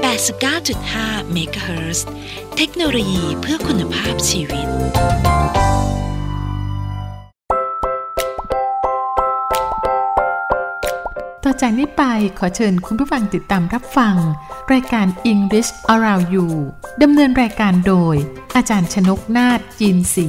89.5 MHz เทคโนโลยีเพื่อคุณภาพชีวิต ต่อจากนี้ไปขอเชิญคุณผู้ฟังติดตามรับฟัง รายการ English Around You ดำเนินรายการโดย อาจารย์ชนกนาฏจีนศรี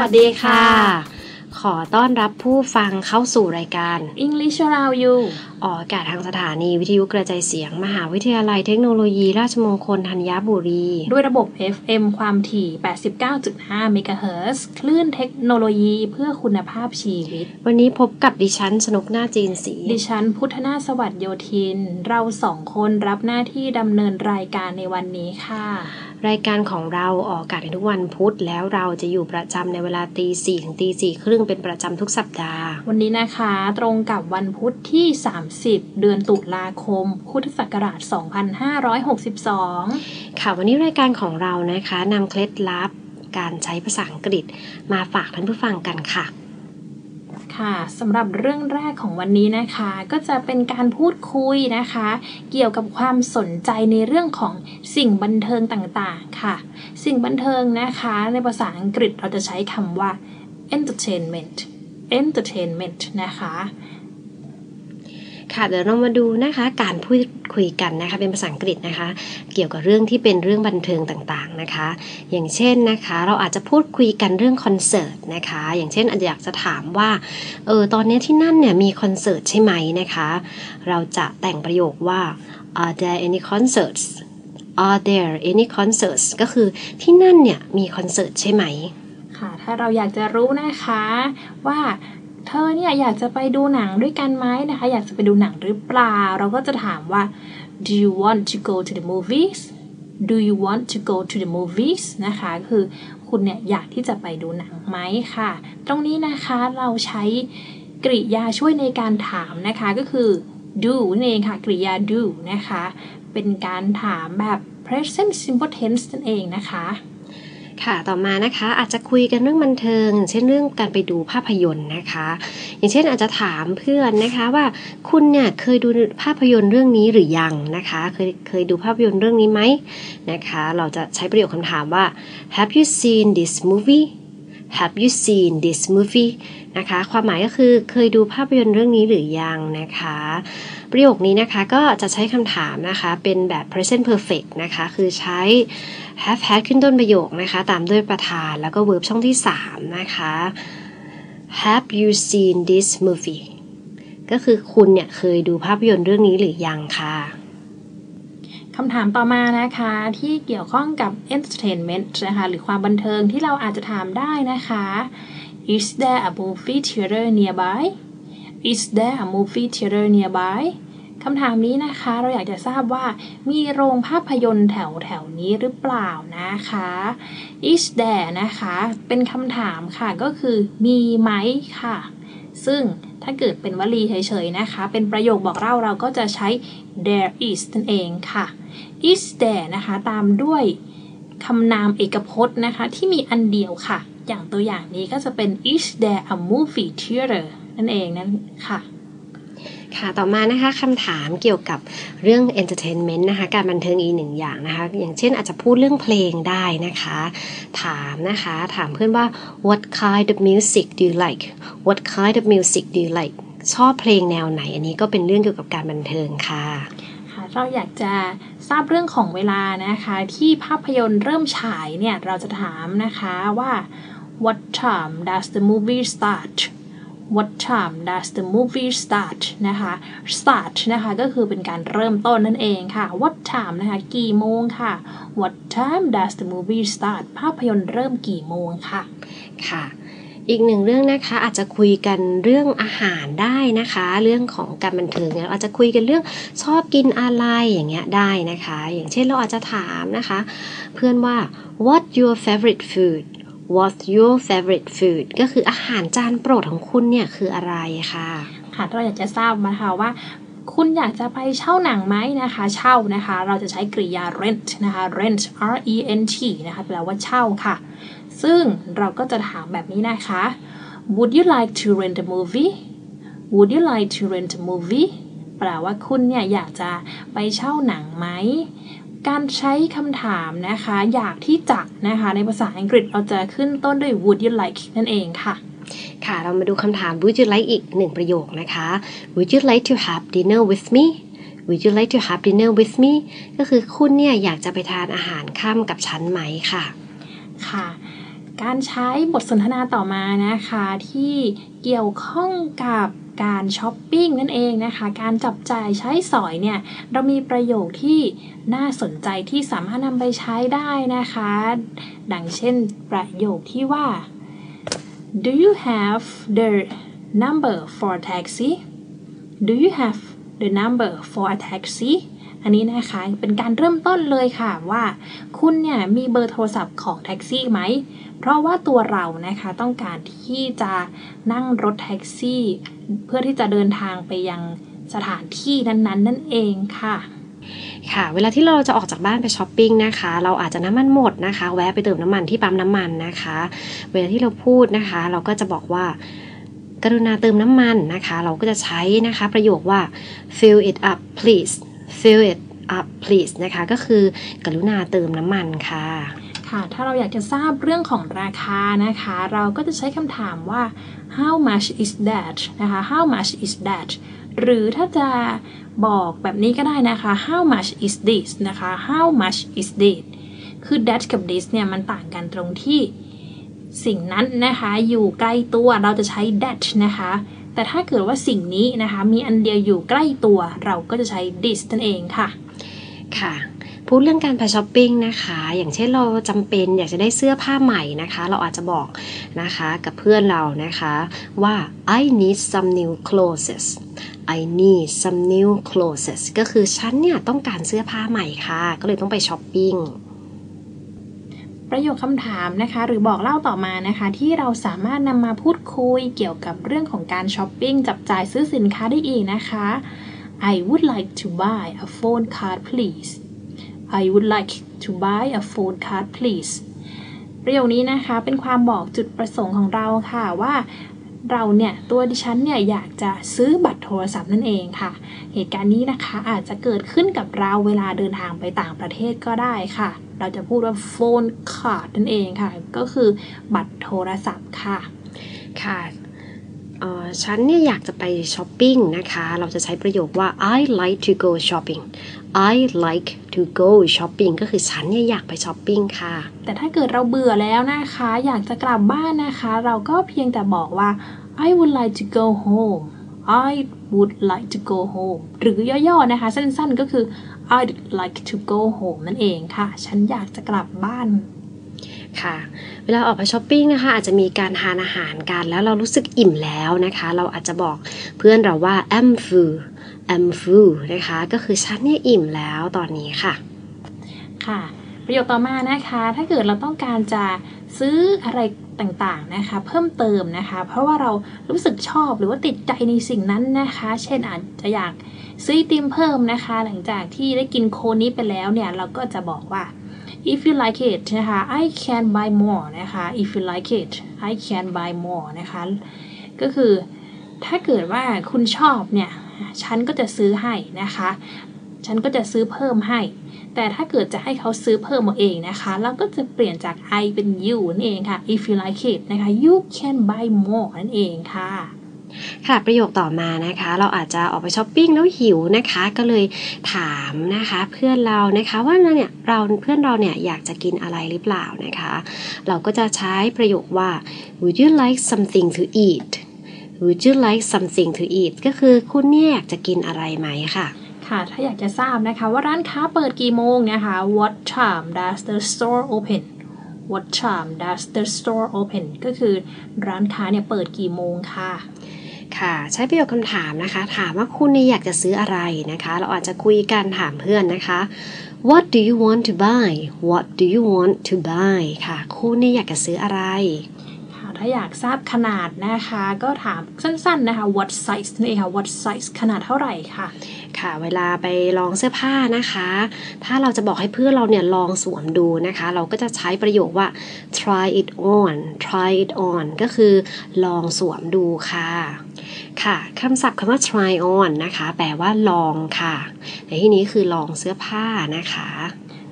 วัสดีค่ะขขอต้อนรับผู้ฟังเข้าสู่รายการ English Around You ออกอากาศทางสถานีวิทยุกระจายเสียง มหาวิทยาลัยเทคโนโลยี ราชมงคลธัญบุรี ด้วยระบบ FM ความถี่ 89.5 เมกะเฮิรตซ์คลื่นเทคโนโลยีเพื่อคุณภาพชีวิต วันนี้พบกับดิฉันสนุกหน้าจีนสี ดิฉันพุทธนาสวัสดิ์โยธิน เราสองคนรับหน้าที่ดำเนินรายการในวันนี้ค่ะ รายการของเราออกอากาศในทุกวันพุธแล้วเราจะอยู่ประจำในเวลาตีสี่ถึงตีสี่ครึ่งเป็นประจำทุกสัปดาห์ วันนี้นะคะตรงกับวันพุธที่ 30 เดือนตุลาคม พุทธศักราช 2562 ค่ะวันนี้รายการของเรานะคะนำเคล็ดลับการใช้ภาษาอังกฤษมาฝากท่านผู้ฟังกันค่ะ ค่ะสำหรับเรื่องแรกของวันนี้นะคะ ก็จะเป็นการพูดคุยนะคะ เกี่ยวกับความสนใจในเรื่องของสิ่งบันเทิงต่างๆค่ะ สิ่งบันเทิงนะคะ ในภาษาอังกฤษเราจะใช้คำว่า entertainment entertainment นะคะ ค่ะเดี๋ยวเรามาดูนะคะการพูดคุยกันนะคะเป็นภาษาอังกฤษนะคะ เกี่ยวกับเรื่องที่เป็นเรื่องบันเทิงต่างๆนะคะ อย่างเช่นนะคะเราอาจจะพูดคุยกันเรื่องคอนเสิร์ตนะคะ อย่างเช่นอาจจะอยากจะถามว่าเออตอนนี้ที่นั่นเนี่ยมีคอนเสิร์ตใช่ไหมนะคะ เราจะแต่งประโยคว่า are there any concerts are there any concerts ก็คือที่นั่นเนี่ยมีคอนเสิร์ตใช่ไหมค่ะถ้าเราอยากจะรู้นะคะว่า เธอเนี่ยอยากจะไปดูหนังด้วยกันไหมนะคะ อยากจะไปดูหนังหรือเปล่า เราก็จะถามว่า do you want to go to the movies do you want to go to the movies นะคะคือคุณเนี่ยอยากที่จะไปดูหนังไหมค่ะ ตรงนี้นะคะเราใช้กริยาช่วยในการถามนะคะก็คือ do นั่นเองค่ะกริยา do นะคะ เป็นการถามแบบ present simple tense นั่นเองนะคะ ค่ะ ต่อมานะคะอาจจะคุยกันเรื่องบันเทิงอย่างเช่นเรื่องการไปดูภาพยนตร์นะคะ อย่างเช่นอาจจะถามเพื่อนนะคะว่าคุณเนี่ยเคยดูภาพยนตร์เรื่องนี้หรือยังนะคะ เคยเคยดูภาพยนตร์เรื่องนี้ไหมนะคะ เราจะใช้ประโยคคำถามว่า Have you seen this movie Have you seen this movie นะคะ ความหมายก็คือเคยดูภาพยนตร์เรื่องนี้หรือยังนะคะ ประโยคนี้นะคะก็จะใช้คำถามนะคะเป็นแบบ present perfect นะคะ คือใช้ have had ขึ้นต้นประโยคนะคะ ตามด้วยประธานแล้วก็ verb ช่องที่ 3 นะคะ Have you seen this movie ก็คือคุณเนี่ยเคยดูภาพยนตร์เรื่องนี้หรือยังคะคำถามต่อมานะคะที่เกี่ยวข้องกับ entertainment นะคะหรือความบันเทิงที่เราอาจจะถามได้นะคะ Is there a movie theater nearby Is there a movie theater nearby คำถามนี้นะคะ เราอยากจะทราบว่ามีโรงภาพยนตร์แถวแถวนี้หรือเปล่านะคะ Is there นะคะ เป็นคำถามค่ะก็คือมีไหมค่ะ ซึ่งถ้าเกิดเป็นวลีเฉยๆนะคะ เป็นประโยคบอกเล่าเราก็จะใช้ there is นั่นเองค่ะ is there นะคะ ตามด้วยคำนามเอกพจน์นะคะ ที่มีอันเดียวค่ะ อย่างตัวอย่างนี้ก็จะเป็น is there a movie theater นั่นเองนั่นค่ะ ค่ะต่อมานะคะคำถามเกี่ยวกับเรื่อง entertainment นะคะการบันเทิงอีกหนึ่งอย่างนะคะ อย่างเช่นอาจจะพูดเรื่องเพลงได้นะคะ ถามนะคะ ถามเพื่อนว่า what kind of music do you like what kind of music do you like ชอบเพลงแนวไหน อันนี้ก็เป็นเรื่องเกี่ยวกับการบันเทิงค่ะค่ะเราอยากจะทราบเรื่องของเวลานะคะ ที่ภาพยนตร์เริ่มฉายเนี่ย เราจะถามนะคะว่า what time does the movie start what time does the movie start นะคะ start นะคะก็คือเป็นการเริ่มต้นนั่นเองค่ะ what time นะคะกี่โมงค่ะ what time does the movie start ภาพยนตร์เริ่มกี่โมงค่ะ ค่ะอีกหนึ่งเรื่องนะคะอาจจะคุยกันเรื่องอาหารได้นะคะ เรื่องของการบันเทิงเนี่ยอาจจะคุยกันเรื่องชอบกินอะไรอย่างเงี้ยได้นะคะ อย่างเช่นเราอาจจะถามนะคะ เพื่อนว่า what your favorite food what's your favorite food ก็คืออาหารจานโปรดของคุณเนี่ยคืออะไรค่ะ ค่ะเราอยากจะทราบนะคะว่าคุณอยากจะไปเช่าหนังไหมนะคะ เช่านะคะ เราจะใช้กริยา rent นะคะ rent r e n t นะคะแปลว่าเช่าค่ะ ซึ่งเราก็จะถามแบบนี้นะคะ Would you like to rent a movie Would you like to rent a movie แปลว่าคุณเนี่ยอยากจะไปเช่าหนังไหม การใช้คำถามนะคะ อยากที่จะนะคะ ในภาษาอังกฤษเราจะขึ้นต้นด้วย would you like นั่นเองค่ะ ค่ะ เรามาดูคำถาม would you like อีกหนึ่งประโยคนะคะ would you like to have dinner with me would you like to have dinner with me ก็คือคุณเนี่ยอยากจะไปทานอาหารค่ำกับฉันไหมค่ะ ค่ะ การใช้บทสนทนาต่อมานะคะ ที่เกี่ยวข้องกับ การช้อปปิ้งนั่นเองนะคะ การจับจ่ายใช้สอยเนี่ย เรามีประโยคที่น่าสนใจที่สามารถนำไปใช้ได้นะคะ ดังเช่นประโยคที่ว่า Do you have the number for taxi Do you have the number for a taxi อันนี้นะคะเป็นการเริ่มต้นเลยค่ะว่า คุณเนี่ยมีเบอร์โทรศัพท์ของแท็กซี่ไหม เพราะว่าตัวเรานะคะต้องการที่จะนั่งรถแท็กซี่ เพื่อที่จะเดินทางไปยังสถานที่นั้นๆ นั่นเองค่ะค่ะเวลาที่เราจะออกจากบ้านไปช้อปปิ้งนะคะ เราอาจจะน้ำมันหมดนะคะ แวะไปเติมน้ำมันที่ปั๊มน้ำมันนะคะ เวลาที่เราพูดนะคะ เราก็จะบอกว่า กรุณาเติมน้ำมันนะคะ เราก็จะใช้นะคะ ประโยคว่า fill it up please fill it up please นะคะ ก็คือกรุณาเติมน้ำมันค่ะ ค่ะ ถ้าเราอยากจะทราบเรื่องของราคานะคะ เราก็จะใช้คำถามว่า how much is that นะคะ how much is that หรือถ้าจะบอกแบบนี้ก็ได้นะคะ how much is this นะคะ how much is this คือ that กับ this เนี่ยมันต่างกันตรงที่สิ่งนั้นนะคะอยู่ใกล้ตัวเราจะใช้ that นะคะ แต่ถ้าเกิดว่าสิ่งนี้นะคะ มีอันเดียวอยู่ใกล้ตัวเราก็จะใช้ this นั่นเองค่ะ ค่ะ พูดเรื่องการไปช้อปปิ้งนะคะ อย่างเช่นเราจำเป็นอยากจะได้เสื้อผ้าใหม่นะคะ เราอาจจะบอกนะคะกับเพื่อนเรานะคะว่า I need some new clothes I need some new clothes ก็คือฉันเนี่ยต้องการเสื้อผ้าใหม่ค่ะ ก็เลยต้องไปช้อปปิ้งประโยคคำถามนะคะ หรือบอกเล่าต่อมานะคะ ที่เราสามารถนำมาพูดคุยเกี่ยวกับเรื่องของการช้อปปิ้งจับจ่ายซื้อสินค้าได้อีกนะคะ I would like to buy a phone card please I would like to buy a phone card please ประโยคนี้นะคะเป็นความบอกจุดประสงค์ของเราค่ะว่าเราเนี่ยตัวดิฉันเนี่ยอยากจะซื้อบัตรโทรศัพท์นั่นเองค่ะ เหตุการณ์นี้นะคะอาจจะเกิดขึ้นกับเราเวลาเดินทางไปต่างประเทศก็ได้ค่ะ เราจะพูดว่า phone card นั่นเองค่ะ ก็คือบัตรโทรศัพท์ค่ะ ค่ะฉันเนี่ยอยากจะไปช้อปปิ้งนะคะ เราจะใช้ประโยคว่า I like to go shopping I like to go shopping ก็คือฉันเนี่ยอยากไปช้อปปิ้งค่ะ แต่ถ้าเกิดเราเบื่อแล้วนะคะ อยากจะกลับบ้านนะคะ เราก็เพียงแต่บอกว่า I would like to go home I would like to go home หรือย่อๆนะคะ สั้นๆก็คือ I'd like to go home นั่นเองค่ะ ฉันอยากจะกลับบ้านค่ะเวลาออกไปช้อปปิ้งนะคะอาจจะมีการทานอาหารกันแล้วเรารู้สึกอิ่มแล้วนะคะ เราอาจจะบอกเพื่อนเราว่า I'm full I'm full นะคะ ก็คือฉันเนี่ยอิ่มแล้วตอนนี้ค่ะ ค่ะ ประโยคต่อมานะคะ ถ้าเกิดเราต้องการจะซื้ออะไรต่างๆนะคะ เพิ่มเติมนะคะ เพราะว่าเรารู้สึกชอบหรือว่าติดใจในสิ่งนั้นนะคะ เช่นอาจจะอยากซื้อไอติมเพิ่มนะคะ หลังจากที่ได้กินโคนี้ไปแล้วเนี่ย เราก็จะบอกว่า if you like it นะคะ I can buy more นะคะ if you like it I can buy more นะคะ ก็คือถ้าเกิดว่าคุณชอบเนี่ย ฉันก็จะซื้อให้นะคะ ฉันก็จะซื้อเพิ่มให้ แต่ถ้าเกิดจะให้เขาซื้อเพิ่มมาเองนะคะเราก็จะเปลี่ยนจาก I เป็น you นั่นเองค่ะ if you like it นะคะ you can buy more นั่นเองค่ะค่ะประโยคต่อมานะคะ เราอาจจะออกไปช้อปปิ้งแล้วหิวนะคะ ก็เลยถามนะคะเพื่อนเรานะคะว่าเนี่ยเราเพื่อนเราเนี่ยอยากจะกินอะไรหรือเปล่านะคะ เราก็จะใช้ประโยคว่า would you like something to eat would you like something to eat ก็คือคุณเนี่ยอยากจะกินอะไรไหมค่ะ ค่ะ ถ้าอยากจะทราบนะคะว่าร้านค้าเปิดกี่โมงนะคะ What time does the store open What time does the store open ก็คือร้านค้าเนี่ยเปิดกี่โมงค่ะค่ะ ใช้ประโยคคำถามนะคะ ถามว่าคุณเนี่ยอยากจะซื้ออะไรนะคะ เราอาจจะคุยกันถามเพื่อนนะคะ What do you want to buy What do you want to buy ค่ะ คุณเนี่ยอยากจะซื้ออะไรค่ะ ถ้าอยากทราบขนาดนะคะ ก็ถามสั้นๆนะคะ what size นี่ค่ะ what size ขนาดเท่าไหร่ค่ะ ค่ะ เวลาไปลองเสื้อผ้านะคะ ถ้าเราจะบอกให้เพื่อนเราเนี่ยลองสวมดูนะคะ เราก็จะใช้ประโยคว่า try it on try it on ก็คือลองสวมดูค่ะ ค่ะคำศัพท์คำว่า try on นะคะ แปลว่าลองค่ะในที่นี้คือลองเสื้อผ้านะคะ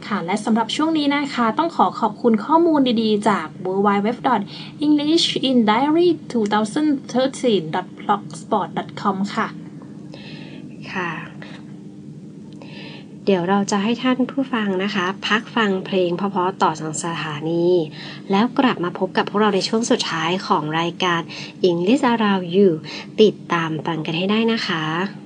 ค่ะ และสำหรับช่วงนี้นะคะ ต้องขอขอบคุณข้อมูลดีๆ จาก w w w e n g l i s h i n d i a r y 2013 blogspot com ค่ะ ค่ะ เดี๋ยวเราจะให้ท่านผู้ฟังนะคะ พักฟังเพลงเพราะๆต่อจากสถานี แล้วกลับมาพบกับพวกเราในช่วงสุดท้ายของรายการ English Around You ติดตามฟังกันให้ได้นะคะ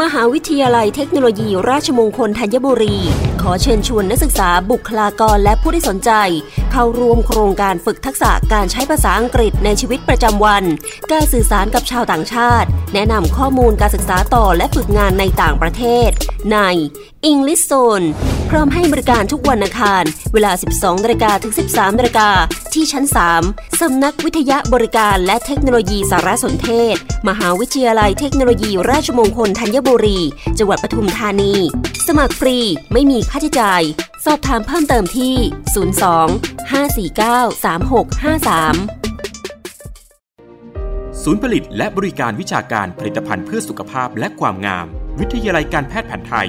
มหาวิทยาลัยเทคโนโลยีราชมงคลธัญบุรี ขอเชิญชวนนักศึกษาบุคลากรและผู้ที่สนใจ เข้าร่วมโครงการฝึกทักษะการใช้ภาษาอังกฤษในชีวิตประจำวัน การสื่อสารกับชาวต่างชาติ แนะนำข้อมูลการศึกษาต่อและฝึกงานในต่างประเทศ ใน English Zone พร้อมให้บริการทุกวันอังคาร เวลา 12นาฬิกาถึง 13นาฬิกาที่ชั้น 3 สำนักวิทยาบริการและเทคโนโลยีสารสนเทศ มหาวิทยาลัยเทคโนโลยีราชมงคลธัญบุรี จังหวัดปทุมธานี สมัครฟรีไม่มีค่าใช้จ่าย สอบถามเพิ่มเติมที่ 02 549 3653ศูนย์ผลิตและบริการวิชาการผลิตภัณฑ์เพื่อสุขภาพและความงาม วิทยาลัยการแพทย์แผนไทย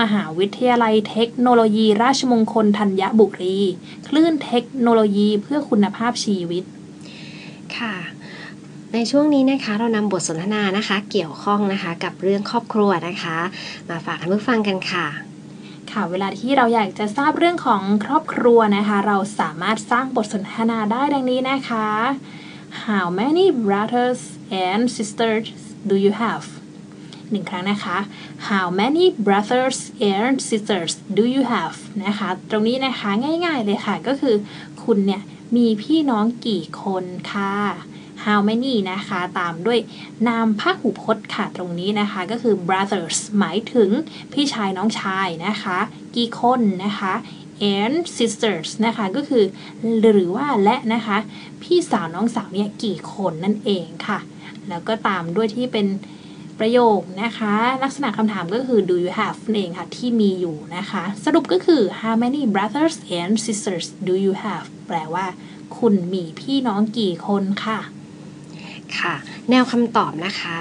มหาวิทยาลัยเทคโนโลยี ราชมงคลธัญบุรี คลื่นเทคโนโลยีเพื่อคุณภาพชีวิต ค่ะ ในช่วงนี้นะคะเรานำบทสนทนานะคะ เกี่ยวข้องนะคะกับเรื่องครอบครัวนะคะ มาฝากท่านผู้ฟังกันค่ะค่ะเวลาที่เราอยากจะทราบเรื่องของครอบครัวนะคะ เราสามารถสร้างบทสนทนาได้ดังนี้นะคะ How many brothers and sisters do you have หนึ่งครั้งนะคะ How many brothers and sisters do you have นะคะ ตรงนี้นะคะง่ายๆเลยค่ะ ก็คือคุณเนี่ย มีพี่น้องกี่คนค่ะ how many นะคะ ตามด้วยนามพหูพจน์ค่ะ ตรงนี้นะคะ ก็คือ brothers หมายถึงพี่ชายน้องชายนะคะ กี่คนนะคะ and sisters นะคะ ก็คือ หรือว่าและนะคะ พี่สาวน้องสาวเนี่ยกี่คนนั่นเองค่ะ แล้วก็ตามด้วยที่เป็น ประโยคนะคะ ลักษณะคำถามก็คือ do you have นั่นเองค่ะ ที่มีอยู่นะคะ สรุปก็คือ how many brothers and sisters do you have แปลว่า คุณมีพี่น้องกี่คนค่ะ ค่ะ แนวคำตอบนะคะ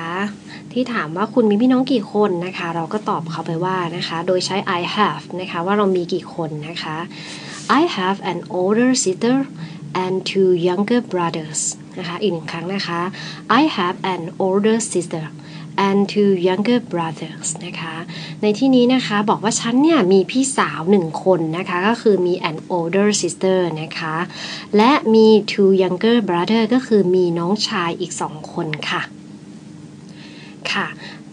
ที่ถามว่าคุณมีพี่น้องกี่คนนะคะ เราก็ตอบเขาไปว่านะคะ โดยใช้ I have นะคะว่าเรามีกี่คนนะคะ I have an older sister and two younger brothers นะคะ อีกหนึ่งครั้งนะคะ I have an older sister and two younger brothers นะคะ ในที่นี้นะคะบอกว่าฉันเนี่ยมีพี่สาวหนึ่งคนนะคะ ก็คือมี an older sister นะคะ และมี two younger brother ก็คือมีน้องชายอีกสองคนค่ะ ค่ะ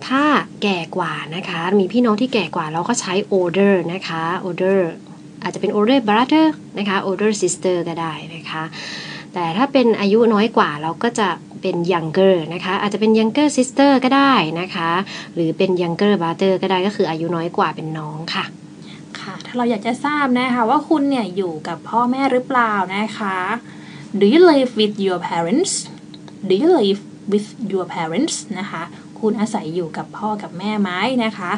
ถ้าแก่กว่านะคะ มีพี่น้องที่แก่กว่าเราก็ใช้ older นะคะ older อาจจะเป็น older brother นะคะ older sister ก็ได้นะคะ แต่ถ้าเป็นอายุน้อยกว่าเราก็จะเป็น younger นะคะอาจจะเป็น younger sister ก็ได้นะคะ หรือเป็น younger brother ก็ได้ก็คืออายุน้อยกว่าเป็นน้องค่ะค่ะ ถ้าเราอยากจะทราบนะคะว่าคุณเนี่ยอยู่กับพ่อแม่หรือเปล่านะคะ Do you live with your parents Do you live with your parents นะคะ คุณอาศัยอยู่กับพ่อกับแม่ไหมนะคะ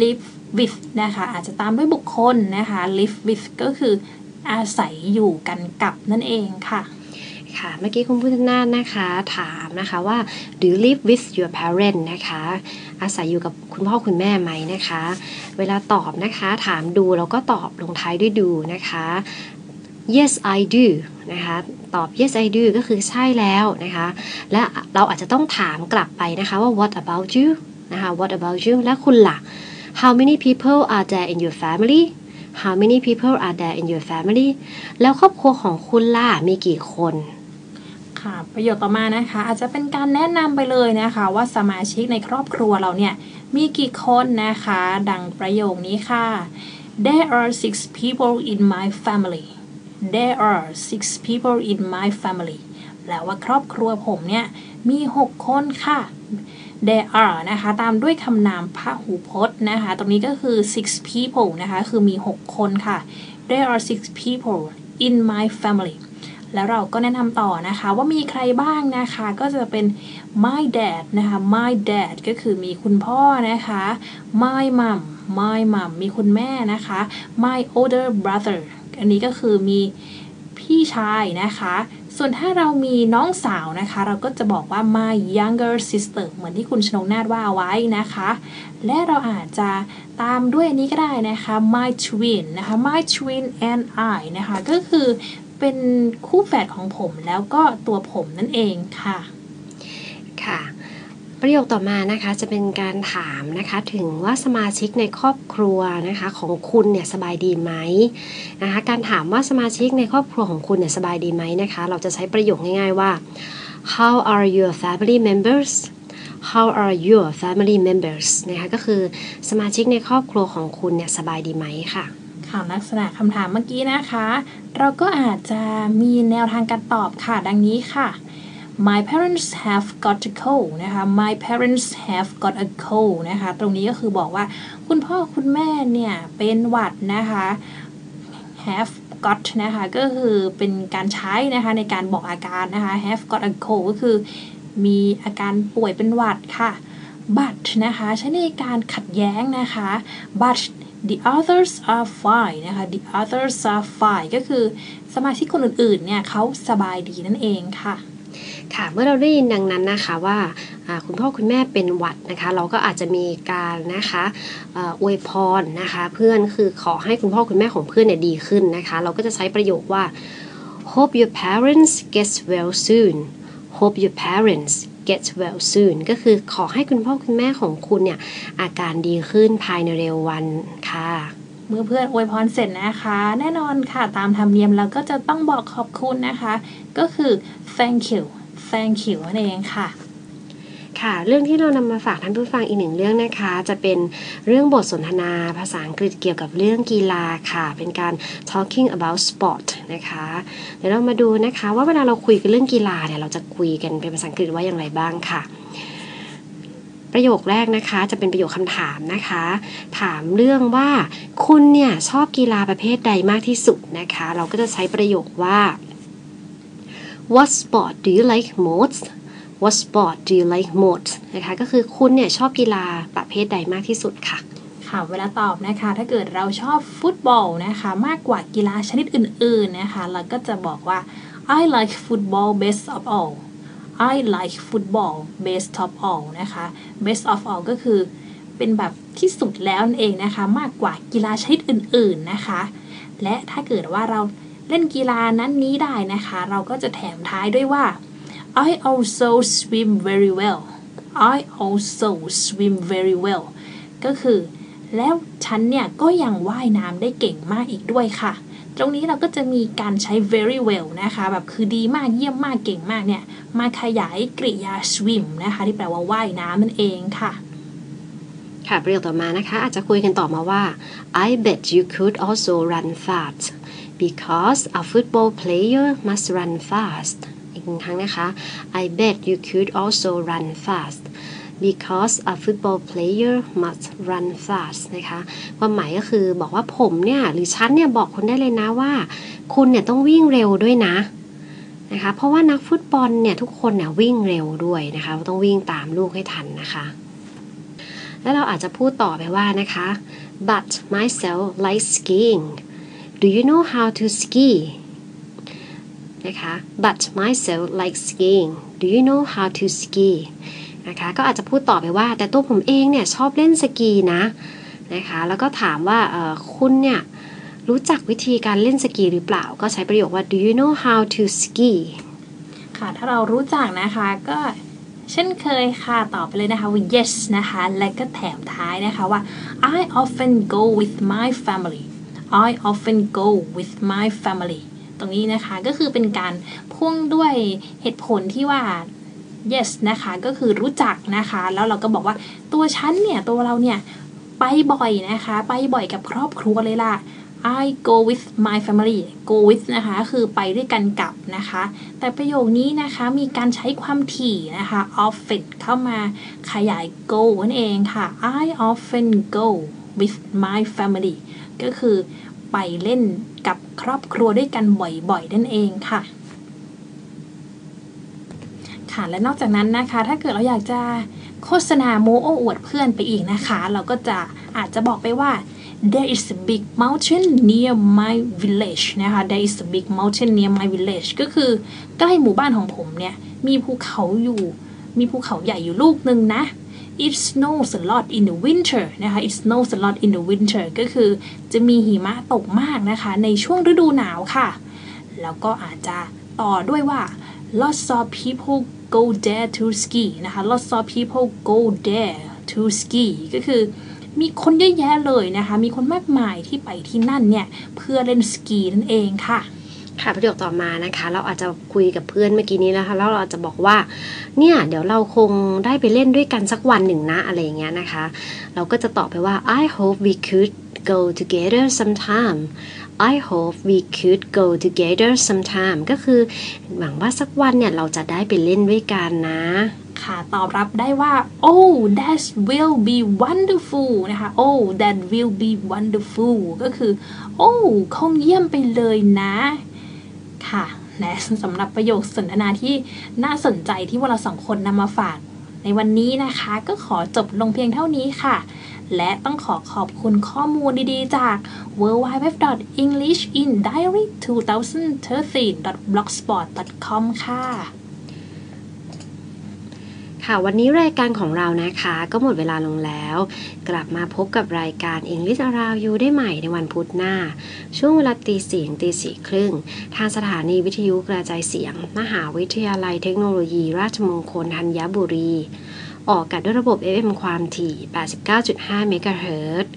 live with นะคะ อาจจะตามด้วยบุคคลนะคะ live with ก็คืออาศัยอยู่กันกับนั่นเองค่ะ ค่ะ เมื่อกี้คุณพุทธนาถนะคะ ถามนะคะว่า do you live with your parent นะคะ อาศัยอยู่กับคุณพ่อคุณแม่ไหมนะคะ เวลาตอบนะคะ ถามดูแล้วก็ตอบลงท้ายด้วยดูนะคะ yes I do นะคะ ตอบ yes I do ก็คือใช่แล้วนะคะ และเราอาจจะต้องถามกลับไปนะคะว่า what about you นะคะ what about you และคุณล่ะ how many people are there in your family how many people are there in your family แล้วครอบครัวของคุณล่ะมีกี่คน ค่ะ ประโยคต่อมานะคะ อาจจะเป็นการแนะนำไปเลยนะคะ ว่าสมาชิกในครอบครัวเราเนี่ยมีกี่คนนะคะ ดังประโยคนี้ค่ะ There are six people in my family There are six people in my family แปลว่าครอบครัวผมเนี่ยมี 6 คนค่ะ There are นะคะ ตามด้วยคำนามพหูพจน์นะคะ ตรงนี้ก็คือ six people นะคะ คือมี 6 คนค่ะ There are six people in my family แล้วเราก็แนะนำต่อนะคะว่ามีใครบ้างนะคะ ก็จะเป็น my dad นะคะ my dad ก็คือมีคุณพ่อนะคะ my mom my mom มีคุณแม่นะคะ my older brother อันนี้ก็คือมีพี่ชายนะคะ ส่วนถ้าเรามีน้องสาวนะคะ เราก็จะบอกว่า my younger sister เหมือนที่คุณชนงนาฏว่าเอาไว้นะคะ และเราอาจจะตามด้วยอันนี้ก็ได้นะคะ my twin นะคะ my twin and I นะคะ ก็คือ เป็นคู่แฝดของผมแล้วก็ตัวผมนั่นเองค่ะ ค่ะ ประโยคต่อมานะคะจะเป็นการถามนะคะถึงว่าสมาชิกในครอบครัวนะคะของคุณเนี่ยสบายดีไหมนะคะการถามว่าสมาชิกในครอบครัวของคุณเนี่ยสบายดีไหมนะคะ เราจะใช้ประโยคง่ายๆว่า how are your family members how are your family members นะคะก็คือสมาชิกในครอบครัวของคุณเนี่ยสบายดีไหมค่ะ ค่ะลักษณะคำถามเมื่อกี้นะคะ เราก็อาจจะมีแนวทางการตอบค่ะ ดังนี้ค่ะ My parents have got a cold นะคะ My parents have got a cold นะคะ ตรงนี้ก็คือบอกว่าคุณพ่อคุณแม่เนี่ย เป็นหวัดนะคะ have got นะคะ ก็คือเป็นการใช้นะคะ ในการบอกอาการนะคะ have got a cold ก็คือมีอาการป่วยเป็นหวัดค่ะ but นะคะ ใช้ในการขัดแย้งนะคะ but the others are fine นะคะ the others are fine ก็คือสมาชิกคนอื่นๆ เนี่ยเขาสบายดีนั่นเองค่ะค่ะเมื่อเราได้ยินดังนั้นนะคะว่าคุณพ่อคุณแม่เป็นหวัดนะคะ เราก็อาจจะมีการนะคะอวยพรนะคะ เพื่อนคือขอให้คุณพ่อคุณแม่ของเพื่อนเนี่ยดีขึ้นนะคะ เราก็จะใช้ประโยคว่า hope your parents get well soon hope your parents get well soon ก็คือขอให้คุณพ่อคุณแม่ของคุณเนี่ย อาการดีขึ้นภายในเร็ววันค่ะ เมื่อเพื่อนอวยพรเสร็จนะคะ แน่นอนค่ะตามธรรมเนียมเราก็จะต้องบอกขอบคุณนะคะ ก็คือ thank you thank you นั่นเองค่ะ ค่ะ เรื่องที่เรานำมาฝากท่านผู้ฟังอีกหนึ่งเรื่องนะคะ จะเป็นเรื่องบทสนทนาภาษาอังกฤษเกี่ยวกับเรื่องกีฬาค่ะ เป็นการ talking about sport นะคะ เดี๋ยวเรามาดูนะคะว่าเวลาเราคุยกันเรื่องกีฬาเนี่ยเราจะคุยกันเป็นภาษาอังกฤษว่าอย่างไรบ้างค่ะ ประโยคแรกนะคะ จะเป็นประโยคคำถามนะคะ ถามเรื่องว่าคุณเนี่ยชอบกีฬาประเภทใดมากที่สุดนะคะ เราก็จะใช้ประโยคว่า What sport do you like most what sport do you like most นะคะ ก็คือคุณเนี่ยชอบกีฬาประเภทใดมากที่สุดค่ะ ค่ะ เวลาตอบนะคะ ถ้าเกิดเราชอบฟุตบอลนะคะ มากกว่ากีฬาชนิดอื่น ๆ นะคะ เราก็จะบอกว่า I like football best of all I like football best of all นะคะ best of all ก็คือเป็นแบบที่สุดแล้วนั่นเองนะคะ มากกว่ากีฬาชนิดอื่น ๆ นะคะ และถ้าเกิดว่าเราเล่นกีฬานั้นนี้ได้นะคะ เราก็จะแถมท้ายด้วยว่า I also swim very well I also swim very well ก็คือ แล้วฉันเนี่ยก็ยังว่ายน้ำได้เก่งมากอีกด้วยค่ะ ตรงนี้เราก็จะมีการใช้ very well นะคะ แบบคือดีมากเยี่ยมมากเก่งมากเนี่ย มาขยายกริยา swim นะคะ ที่แปลว่าว่ายน้ำนั่นเองค่ะค่ะประโยคต่อมานะคะ อาจจะคุยกันต่อมาว่า I bet you could also run fast because a football player must run fast อีกหนึ่งครั้งนะคะ I bet you could also run fast because a football player must run fast นะคะความหมายก็คือบอกว่าผมเนี่ย หรือฉันเนี่ย บอกคุณได้เลยนะว่า คุณเนี่ย ต้องวิ่งเร็วด้วยนะนะคะ เพราะว่านักฟุตบอลเนี่ย ทุกคนเนี่ย วิ่งเร็วด้วยนะคะ ต้องวิ่งตามลูกให้ทันนะคะ แล้วเราอาจจะพูดต่อไปว่านะคะ but myself like skiing do you know how to ski นะคะ but myself like skiing do you know how to ski นะคะก็อาจจะพูดต่อไปว่า แต่ตัวผมเองเนี่ยชอบเล่นสกีนะนะคะแล้วก็ถามว่าคุณเนี่ยรู้จักวิธีการเล่นสกีหรือเปล่า ก็ใช้ประโยคว่า do you know how to ski ค่ะถ้าเรารู้จักนะคะก็เช่นเคยค่ะตอบไปเลยนะคะว่า yes นะคะ และก็แถมท้ายนะคะว่า I often go with my family I often go with my family ตรงนี้นะคะก็คือเป็นการพ่วงด้วยเหตุผลที่ว่า yes นะคะ ก็คือรู้จักนะคะ แล้วเราก็บอกว่าตัวฉันเนี่ย ตัวเราเนี่ย ไปบ่อยนะคะ ไปบ่อยกับครอบครัวเลยล่ะ I go with my family go with นะคะ คือไปด้วยกันกับนะคะ แต่ประโยคนี้นะคะมีการใช้ความถี่นะคะ often เข้ามาขยาย go นั่นเองค่ะ I often go with my family ก็คือไปเล่น กับครอบครัวด้วยกันบ่อยๆ นั่นเองค่ะ ค่ะและนอกจากนั้นนะคะ ถ้าเกิดเราอยากจะโฆษณาโมโออวดเพื่อนไปอีกนะคะ เราก็จะอาจจะบอกไปว่า there is a big mountain near my village นะคะ there is a big mountain near my village ก็คือใกล้หมู่บ้านของผมเนี่ย มีภูเขาอยู่ มีภูเขาใหญ่อยู่ลูกหนึ่งนะ it snows a lot in the winter นะคะ it snows a lot in the winter ก็คือจะมีหิมะตกมากนะคะ ในช่วงฤดูหนาวค่ะ แล้วก็อาจจะต่อด้วยว่า lots of people go there to ski นะคะ lots of people go there to ski ก็คือมีคนเยอะแยะเลยนะคะ มีคนมากมายที่ไปที่นั่นเนี่ย เพื่อเล่นสกีนั่นเองค่ะ ค่ะประโยคต่อมานะคะ เราอาจจะคุยกับเพื่อนเมื่อกี้นี้นะคะแล้วเราอาจจะบอกว่า เนี่ยเดี๋ยวเราคงได้ไปเล่นด้วยกันสักวันหนึ่งนะอะไรอย่างเงี้ยนะคะ เราก็จะตอบไปว่า I hope we could go together sometime I hope we could go together sometime ก็คือหวังว่าสักวันเนี่ย เราจะได้ไปเล่นด้วยกันนะค่ะตอบรับได้ว่า oh that will be wonderful นะคะ oh that will be wonderful ก็คือ oh คงเยี่ยมไปเลยนะ ค่ะและสำหรับประโยคสนทนาที่น่าสนใจที่พวกเราสองคนนำมาฝาก ในวันนี้นะคะ ก็ขอจบลงเพียงเท่านี้ค่ะ และต้องขอขอบคุณข้อมูลดีๆ จาก w w w e n g l i s h i n d i a r y 2013 blogspot.com ค่ะ ค่ะวันนี้รายการของเรานะคะ ก็หมดเวลาลงแล้ว กลับมาพบกับรายการ English Around You ได้ใหม่ในวันพุธหน้า ช่วงเวลาตีสี่ตีสี่ครึ่ง ทางสถานีวิทยุกระจายเสียง มหาวิทยาลัยเทคโนโลยี ราชมงคลธัญบุรี ออกอากาศด้วยระบบ FM ความถี่ 89.5 เมกะเฮิรตซ์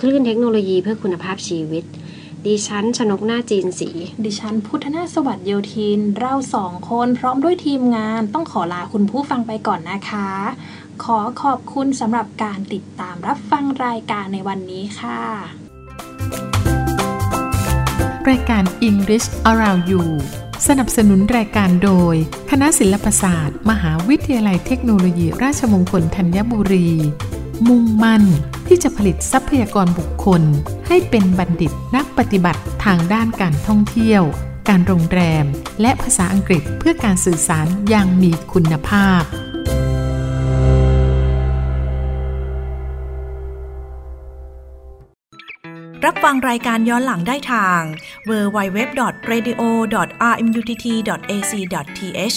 คลื่นเทคโนโลยีเพื่อคุณภาพชีวิต ดิฉันชนกหน้าจีนสี ดิฉันพุทธนาสวัสดิ์โยธิน เราสองคนพร้อมด้วยทีมงานต้องขอลาคุณผู้ฟังไปก่อนนะคะ ขอขอบคุณสำหรับการติดตามรับฟังรายการในวันนี้ค่ะ รายการ English Around You สนับสนุนรายการโดย คณะศิลปศาสตร์ มหาวิทยาลัยเทคโนโลยีราชมงคลธัญบุรี มุ่งมั่นที่จะผลิตทรัพยากรบุคคล ให้เป็นบัณฑิตนักปฏิบัติทางด้านการท่องเที่ยว การโรงแรม และภาษาอังกฤษเพื่อการสื่อสารอย่างมีคุณภาพรับฟังรายการย้อนหลังได้ทาง www.radio.rmutt.ac.th